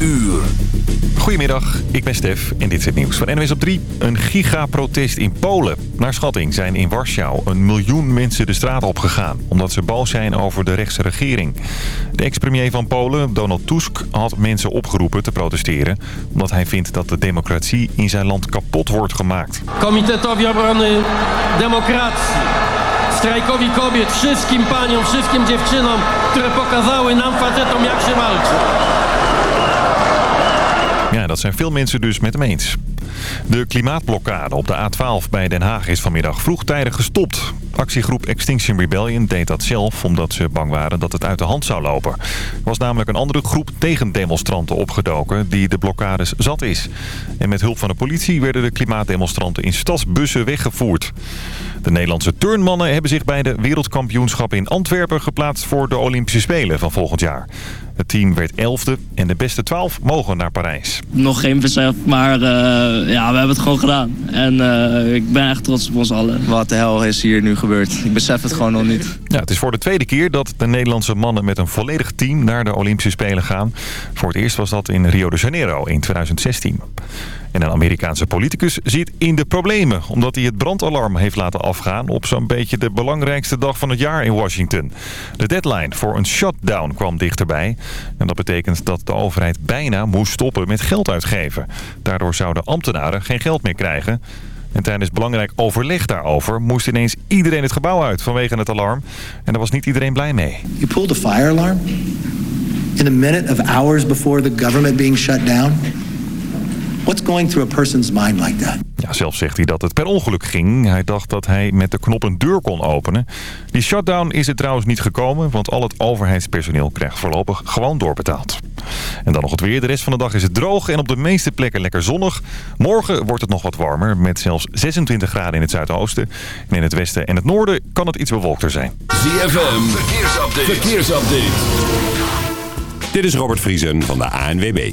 uur. Goedemiddag, ik ben Stef en dit is het nieuws van NWS op 3. Een gigaprotest in Polen. Naar schatting zijn in Warschau een miljoen mensen de straat opgegaan... omdat ze boos zijn over de rechtse regering. De ex-premier van Polen, Donald Tusk, had mensen opgeroepen te protesteren... omdat hij vindt dat de democratie in zijn land kapot wordt gemaakt. Komitetowi Obrony Demokracji, strajkowi kobiet, wszystkim paniom, wszystkim dziewczynom, które pokazały nam facetom jak się walczy. Ja, dat zijn veel mensen dus met hem eens. De klimaatblokkade op de A12 bij Den Haag is vanmiddag vroegtijdig gestopt. Actiegroep Extinction Rebellion deed dat zelf omdat ze bang waren dat het uit de hand zou lopen. Er was namelijk een andere groep tegendemonstranten opgedoken die de blokkades zat is. En met hulp van de politie werden de klimaatdemonstranten in stadsbussen weggevoerd. De Nederlandse turnmannen hebben zich bij de wereldkampioenschap in Antwerpen geplaatst voor de Olympische Spelen van volgend jaar. Het team werd elfde en de beste twaalf mogen naar Parijs. Nog geen besef, maar eh, ja, we hebben het gewoon gedaan. En eh, ik ben echt trots op ons allen. Wat de hel is hier nu gebeurd? Ik besef het gewoon nog niet. Ja, het is voor de tweede keer dat de Nederlandse mannen met een volledig team naar de Olympische Spelen gaan. Voor het eerst was dat in Rio de Janeiro in 2016. En een Amerikaanse politicus zit in de problemen... omdat hij het brandalarm heeft laten afgaan... op zo'n beetje de belangrijkste dag van het jaar in Washington. De deadline voor een shutdown kwam dichterbij. En dat betekent dat de overheid bijna moest stoppen met geld uitgeven. Daardoor zouden ambtenaren geen geld meer krijgen... En tijdens belangrijk overleg daarover moest ineens iedereen het gebouw uit vanwege het alarm. En daar was niet iedereen blij mee. You pulled a fire alarm in a minute of hours before the government being shut down? What's going through a person's mind like that? Ja, zelf zegt hij dat het per ongeluk ging. Hij dacht dat hij met de knop een deur kon openen. Die shutdown is er trouwens niet gekomen, want al het overheidspersoneel krijgt voorlopig gewoon doorbetaald. En dan nog het weer. De rest van de dag is het droog en op de meeste plekken lekker zonnig. Morgen wordt het nog wat warmer, met zelfs 26 graden in het zuidoosten. En in het westen en het noorden kan het iets bewolkter zijn. ZFM, verkeersupdate. verkeersupdate. Dit is Robert Vriesen van de ANWB.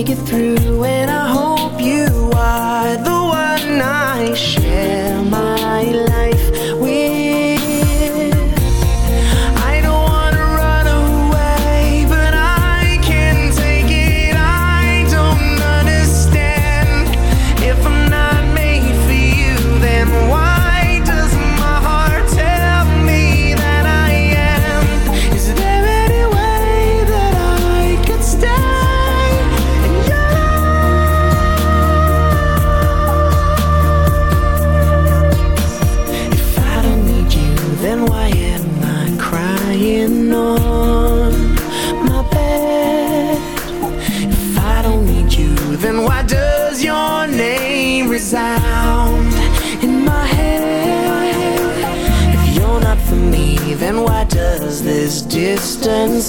make it through, and I hope you are the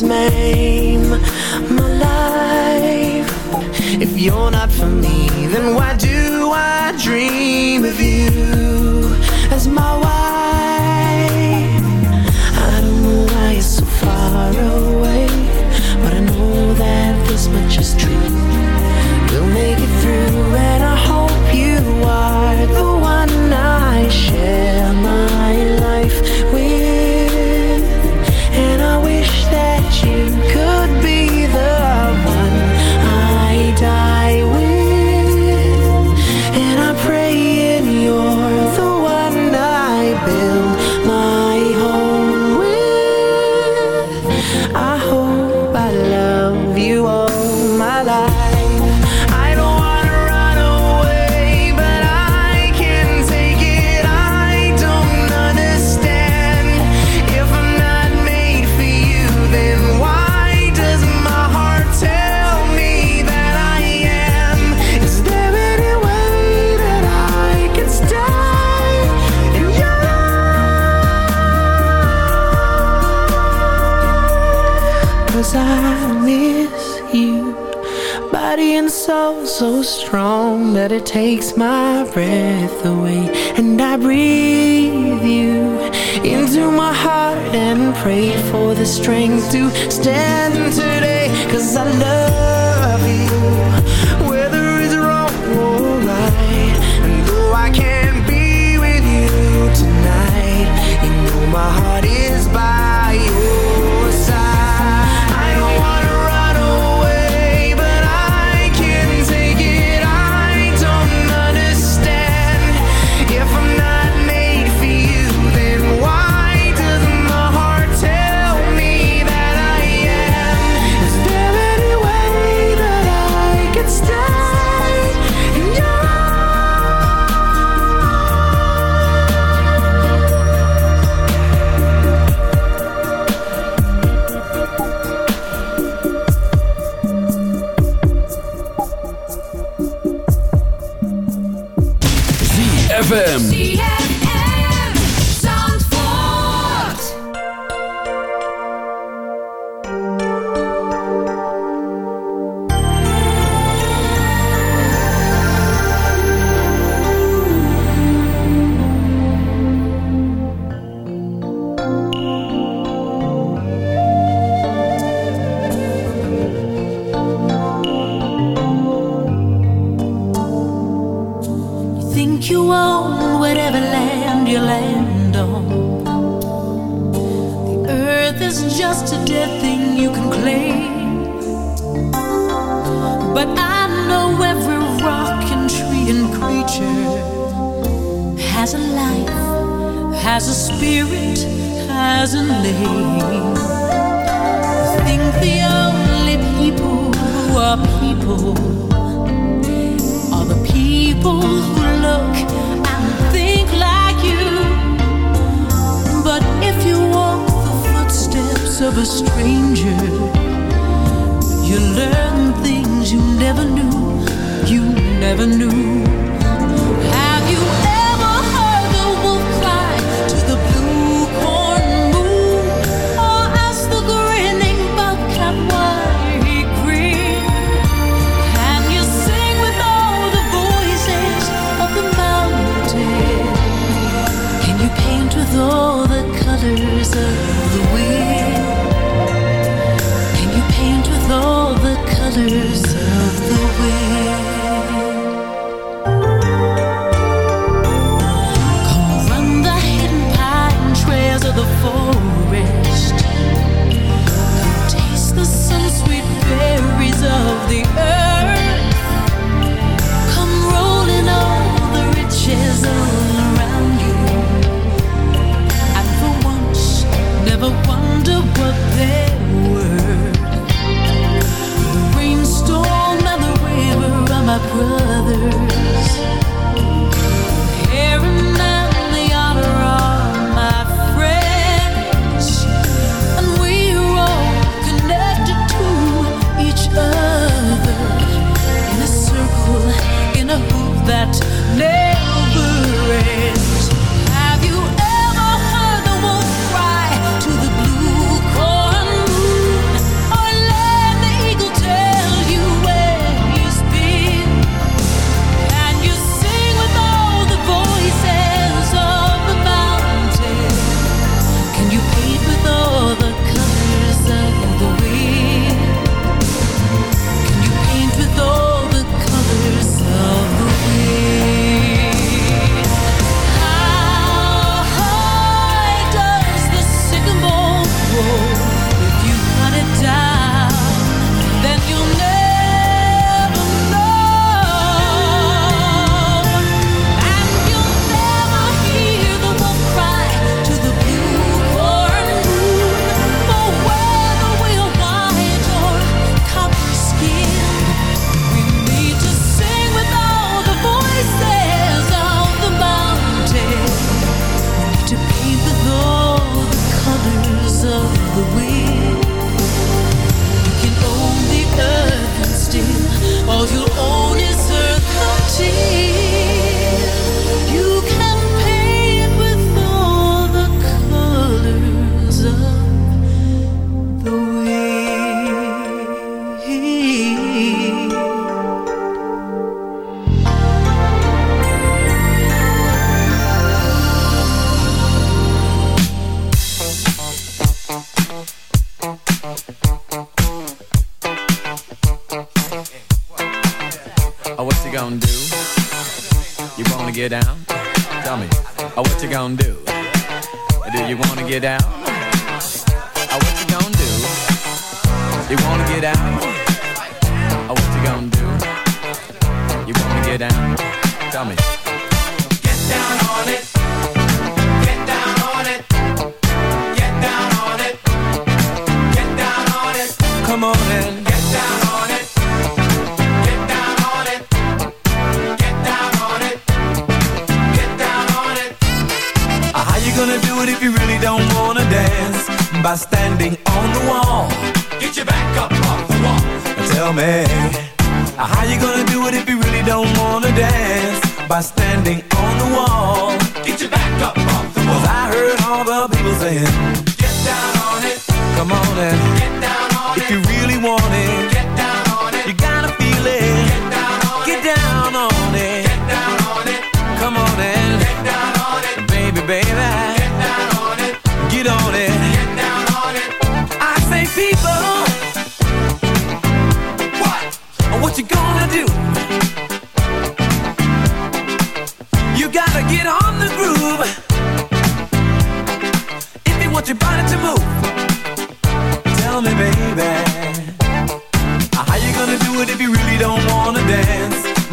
distance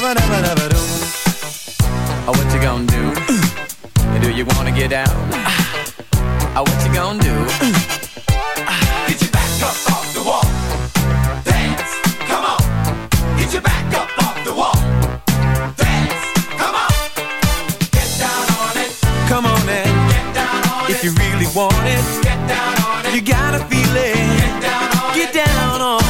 never, never, never do. Oh, what you gonna do? do you wanna get down? oh, what you gonna do? get your back up off the wall. Dance, come on. Get your back up off the wall. Dance, come on. Get down on it. Come on and get down on if it. If you really want it, get down on it. You gotta feel it. Get down on get down it. On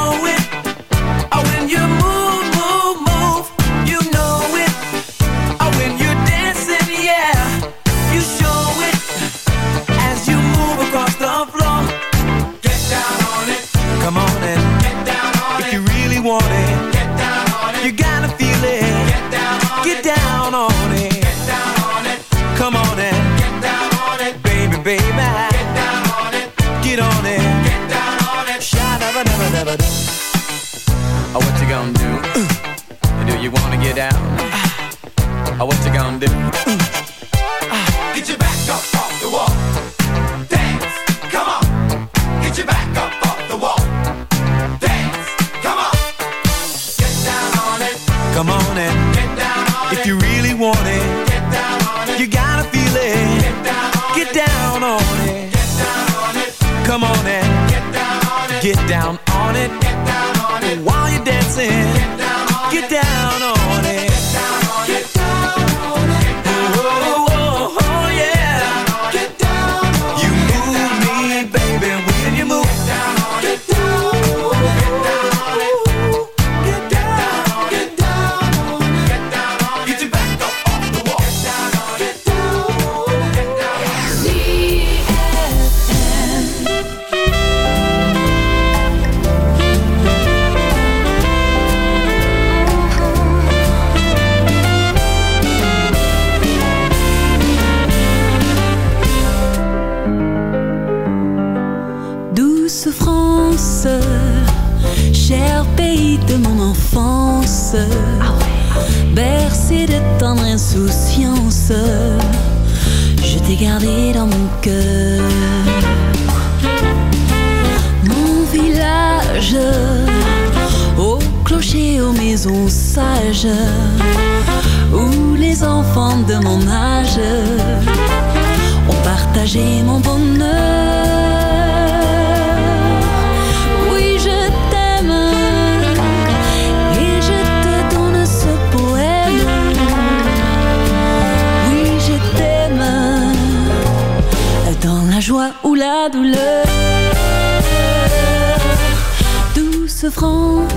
gonna do? do you wanna get down? Uh, what you gonna do?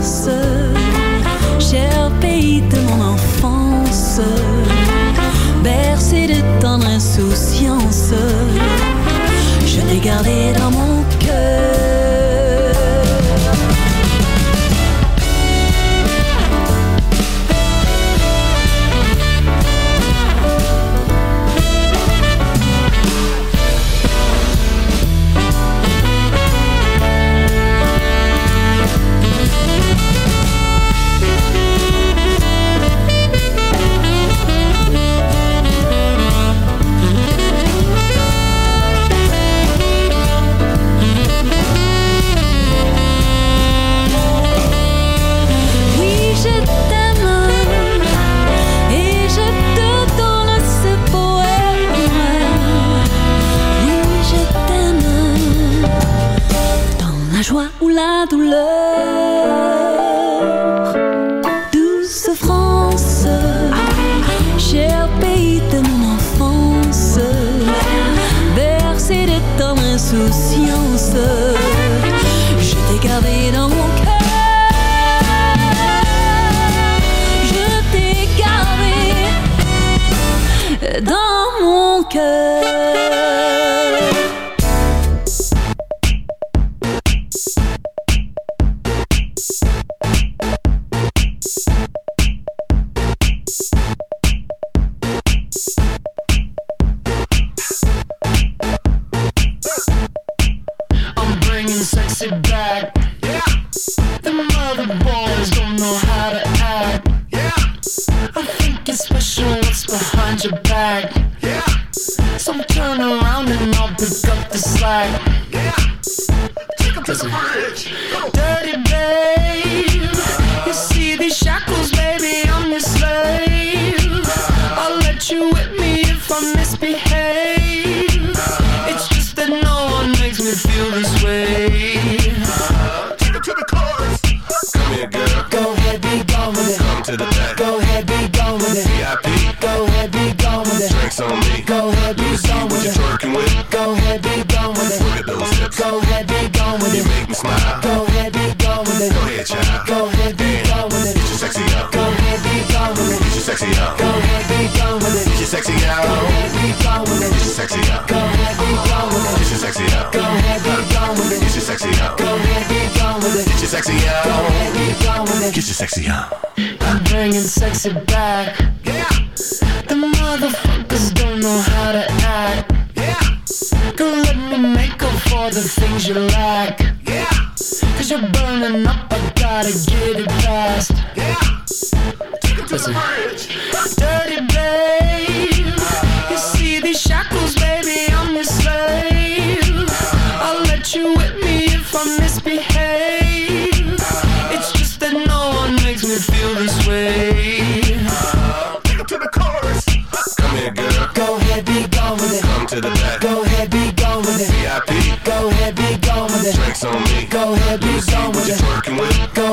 France, I'm bringing sexy back.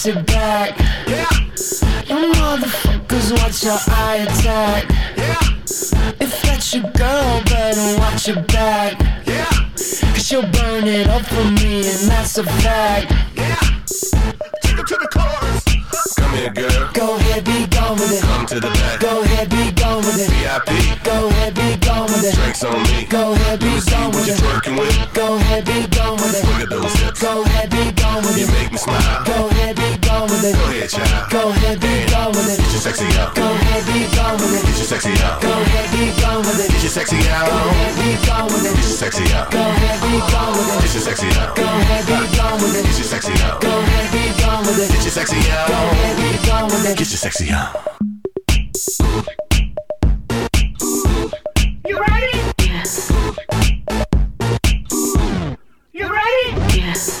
Sexy back. Yeah. You motherfuckers watch your eye attack. Yeah. If that's your girl, better watch your back. Yeah. Cause she'll burn it up for me, and that's a fact. Yeah. Take it to the chorus. Here, girl. Go ahead, be gone with it. Come to the back. Go ahead, be gone with it. VIP. Go ahead, be gone with it. Drinks on me. Go ahead, be gone with it. Twerking with. Go ahead, be gone with it. Look at those hips. Go ahead, be gone gone with it. You make me smile. Go ahead, be gone with it. Go ahead, child. Go ahead, be gone with it. Get your sexy out. Go ahead, be gone with it. Get your sexy out. Go ahead, be gone with it. Get your sexy out. Go ahead, be gone with it. Get your sexy out. Go ahead, be gone with it. Get your sexy out. Go ahead, be gone with it. Get your sexy out. Go ahead, be gone with it. Get your sexy out. Go ahead, be gone with it. Get your sexy out. You ready? Yes. You ready? Yes.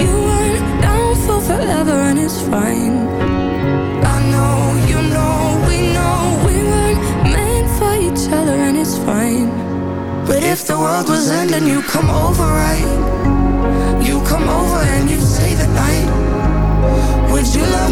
you weren't down for forever, and it's fine. I know you know we know we weren't meant for each other and it's fine. But if the world was ending, you come over, right? You come over and you stay the night. Would you love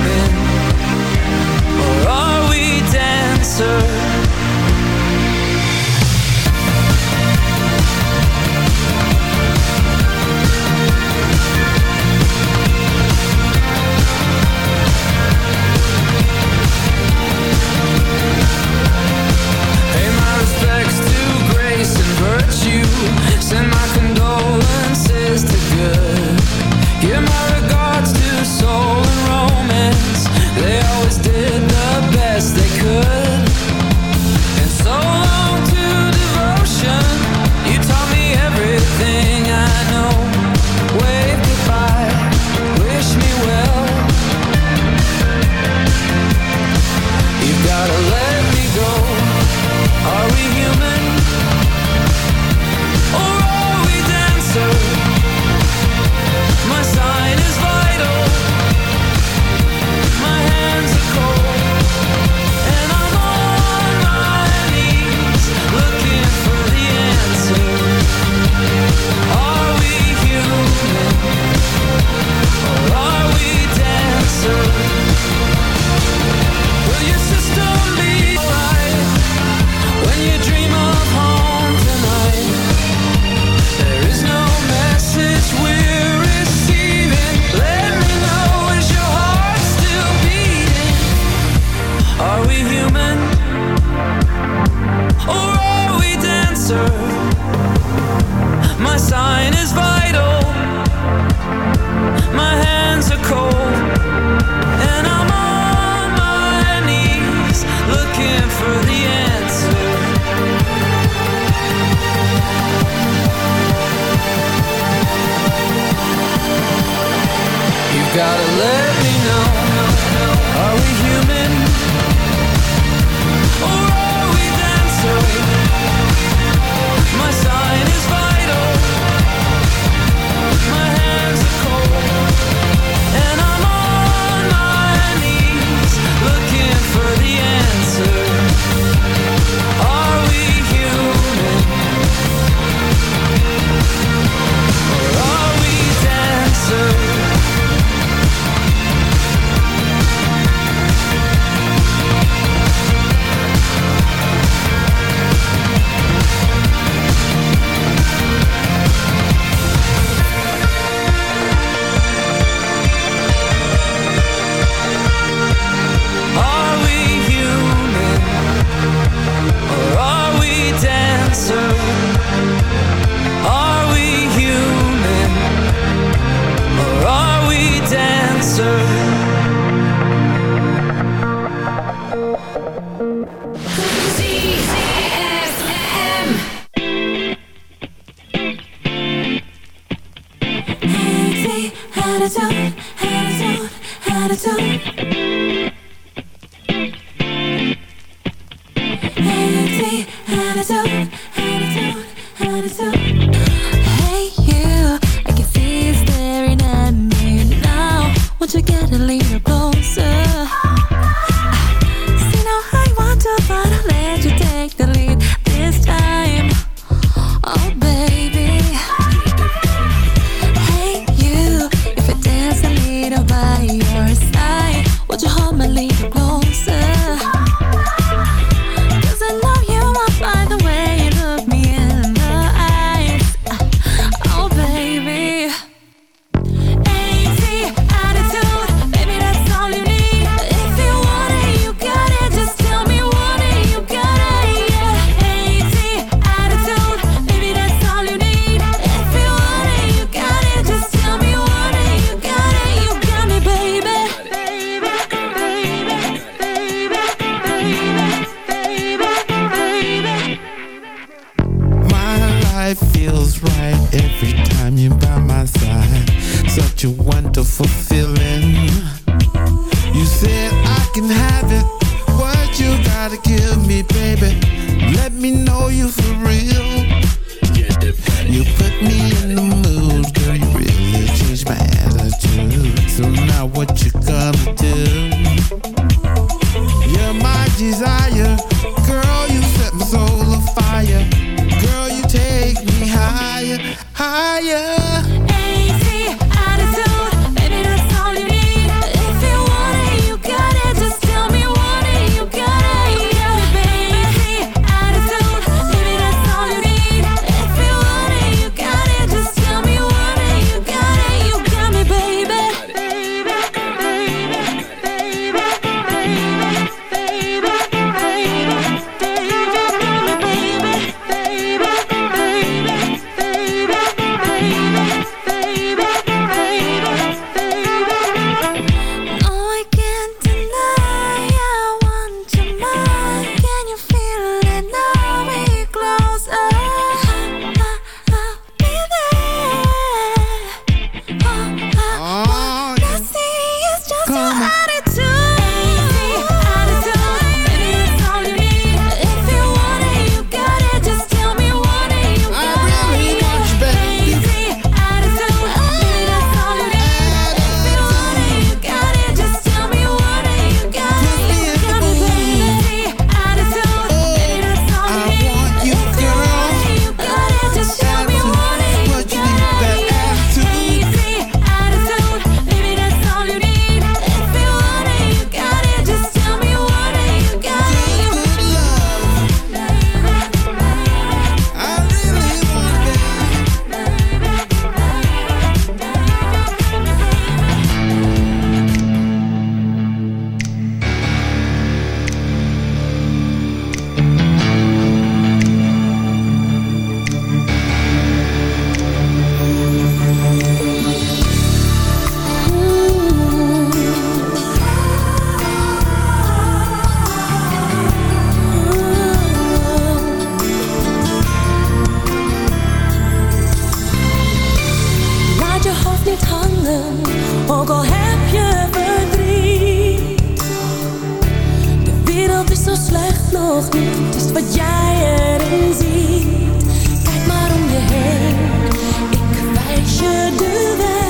answer. is zo slecht nog niet, het is wat jij erin ziet. Kijk maar om je heen, ik wijs je de weg.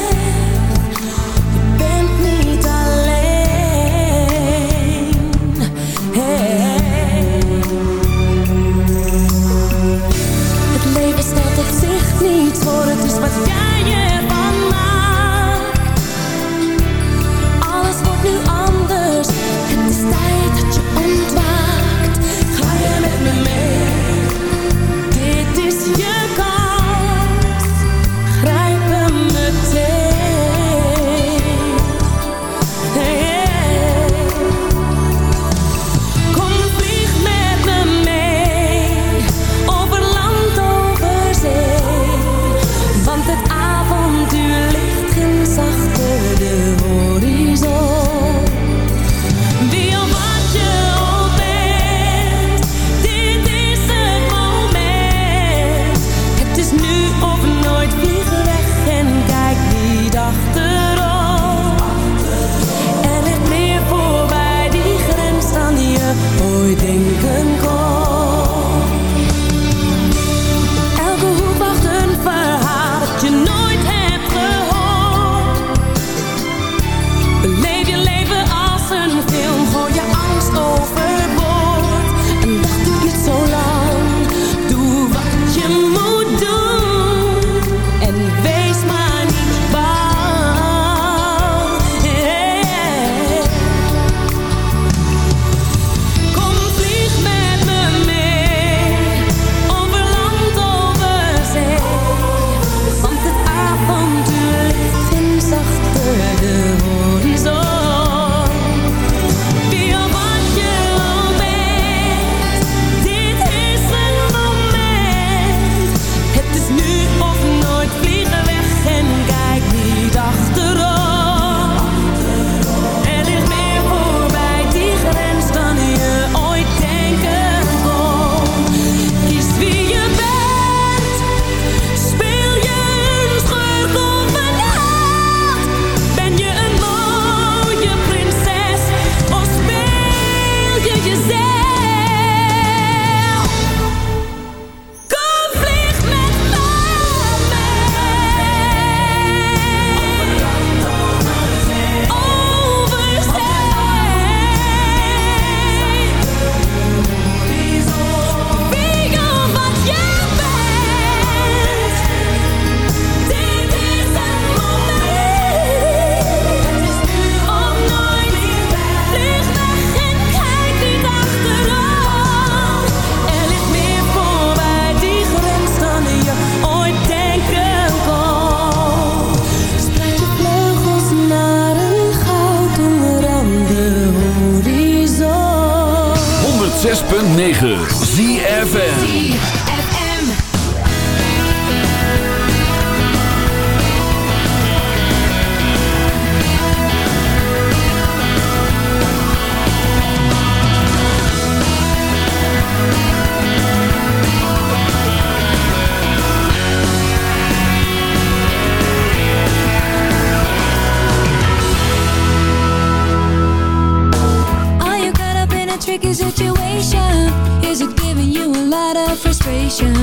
sticky situation? Is it giving you a lot of frustration?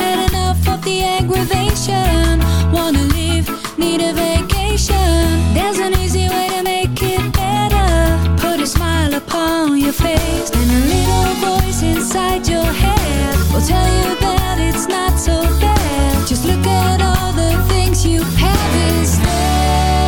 Had enough of the aggravation? Wanna leave, need a vacation? There's an easy way to make it better. Put a smile upon your face, and a little voice inside your head will tell you that it's not so bad. Just look at all the things you have instead.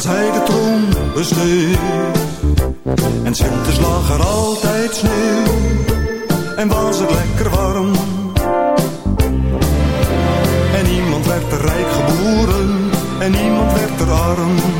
als hij de troon besneed. En winters lag er altijd sneeuw en was het lekker warm. En niemand werd er rijk geboren en niemand werd er arm.